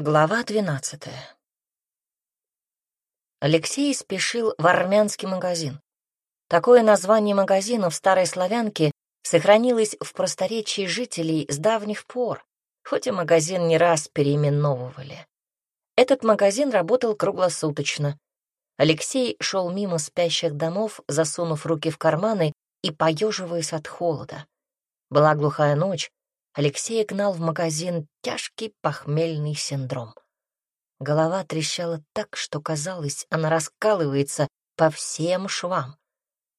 Глава двенадцатая. Алексей спешил в армянский магазин. Такое название магазина в Старой Славянке сохранилось в просторечии жителей с давних пор, хоть и магазин не раз переименовывали. Этот магазин работал круглосуточно. Алексей шел мимо спящих домов, засунув руки в карманы и поеживаясь от холода. Была глухая ночь, Алексей гнал в магазин тяжкий похмельный синдром. Голова трещала так, что казалось, она раскалывается по всем швам.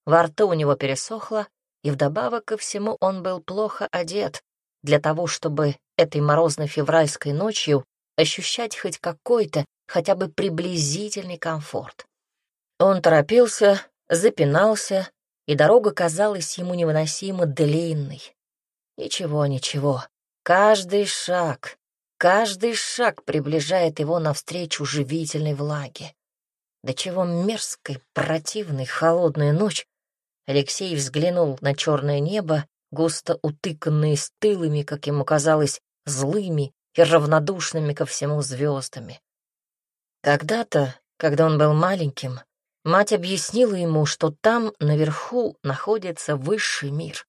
Во рту у него пересохло, и вдобавок ко всему он был плохо одет для того, чтобы этой морозной февральской ночью ощущать хоть какой-то, хотя бы приблизительный комфорт. Он торопился, запинался, и дорога казалась ему невыносимо длинной. Ничего, ничего. Каждый шаг, каждый шаг приближает его навстречу живительной влаге. До чего мерзкой, противной, холодная ночь. Алексей взглянул на черное небо, густо утыканное стылыми, как ему казалось, злыми и равнодушными ко всему звездами. Когда-то, когда он был маленьким, мать объяснила ему, что там, наверху, находится высший мир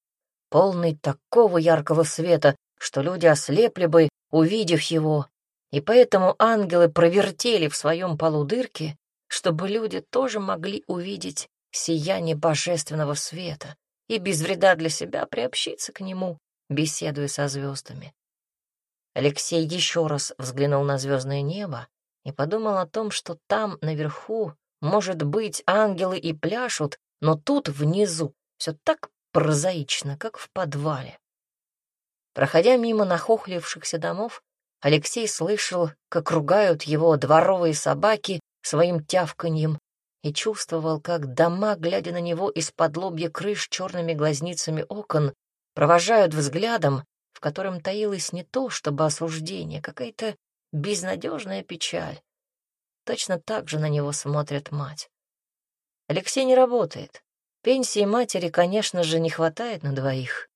полный такого яркого света, что люди ослепли бы, увидев его, и поэтому ангелы провертели в своем полу дырки, чтобы люди тоже могли увидеть сияние божественного света и без вреда для себя приобщиться к нему, беседуя со звездами. Алексей еще раз взглянул на звездное небо и подумал о том, что там, наверху, может быть, ангелы и пляшут, но тут, внизу, все так прозаично, как в подвале. Проходя мимо нахохлившихся домов, Алексей слышал, как ругают его дворовые собаки своим тявканьем и чувствовал, как дома, глядя на него из-под лобья крыш черными глазницами окон, провожают взглядом, в котором таилось не то чтобы осуждение, какая-то безнадежная печаль. Точно так же на него смотрит мать. Алексей не работает, Пенсии матери, конечно же, не хватает на двоих.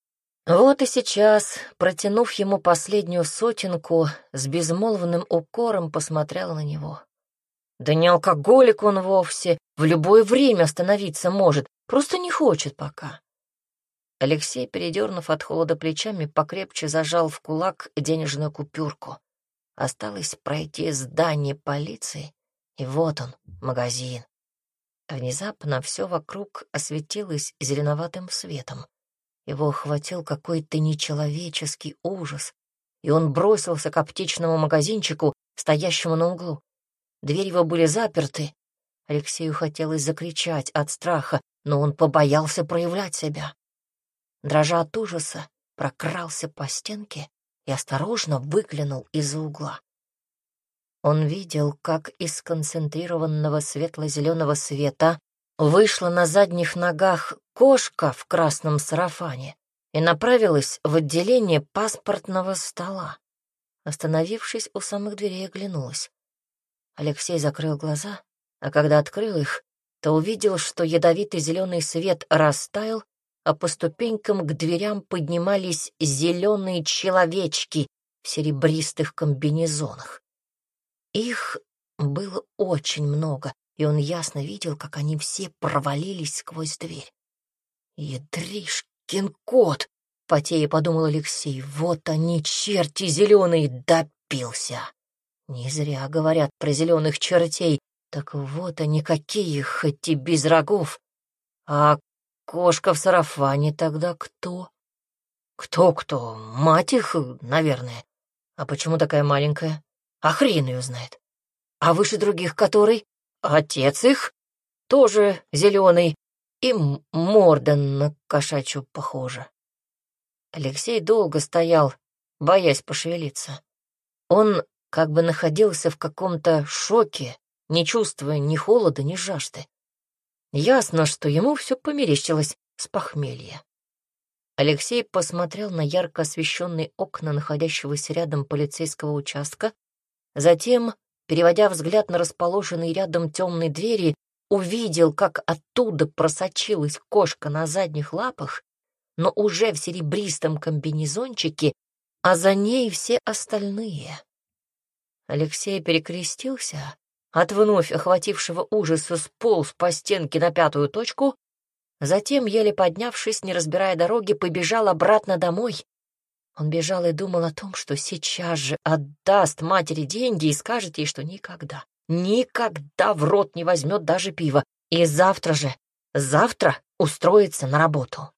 Вот и сейчас, протянув ему последнюю сотенку, с безмолвным укором посмотрела на него. Да не алкоголик он вовсе, в любое время остановиться может, просто не хочет пока. Алексей, передернув от холода плечами, покрепче зажал в кулак денежную купюрку. Осталось пройти здание полиции, и вот он, магазин. Внезапно все вокруг осветилось зеленоватым светом. Его охватил какой-то нечеловеческий ужас, и он бросился к аптечному магазинчику, стоящему на углу. Двери его были заперты. Алексею хотелось закричать от страха, но он побоялся проявлять себя. Дрожа от ужаса, прокрался по стенке и осторожно выглянул из-за угла. Он видел, как из концентрированного светло-зеленого света вышла на задних ногах кошка в красном сарафане и направилась в отделение паспортного стола. Остановившись у самых дверей, оглянулась. Алексей закрыл глаза, а когда открыл их, то увидел, что ядовитый зеленый свет растаял, а по ступенькам к дверям поднимались зеленые человечки в серебристых комбинезонах. Их было очень много, и он ясно видел, как они все провалились сквозь дверь. «Ядришкин кот!» — потея подумал Алексей. «Вот они, черти зеленые, допился!» Не зря говорят про зеленых чертей. Так вот они какие, хоть и без рогов. А кошка в сарафане тогда кто? Кто-кто? Мать их, наверное. А почему такая маленькая? А хрен ее знает. А выше других который? Отец их, тоже зеленый, и морда на кошачью похожа. Алексей долго стоял, боясь пошевелиться. Он как бы находился в каком-то шоке, не чувствуя ни холода, ни жажды. Ясно, что ему все померещилось с похмелья. Алексей посмотрел на ярко освещенные окна находящегося рядом полицейского участка Затем, переводя взгляд на расположенные рядом темные двери, увидел, как оттуда просочилась кошка на задних лапах, но уже в серебристом комбинезончике, а за ней все остальные. Алексей перекрестился, от вновь охватившего ужаса сполз по стенке на пятую точку, затем, еле поднявшись, не разбирая дороги, побежал обратно домой. Он бежал и думал о том, что сейчас же отдаст матери деньги и скажет ей, что никогда, никогда в рот не возьмет даже пива, и завтра же, завтра устроится на работу.